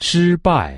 失败。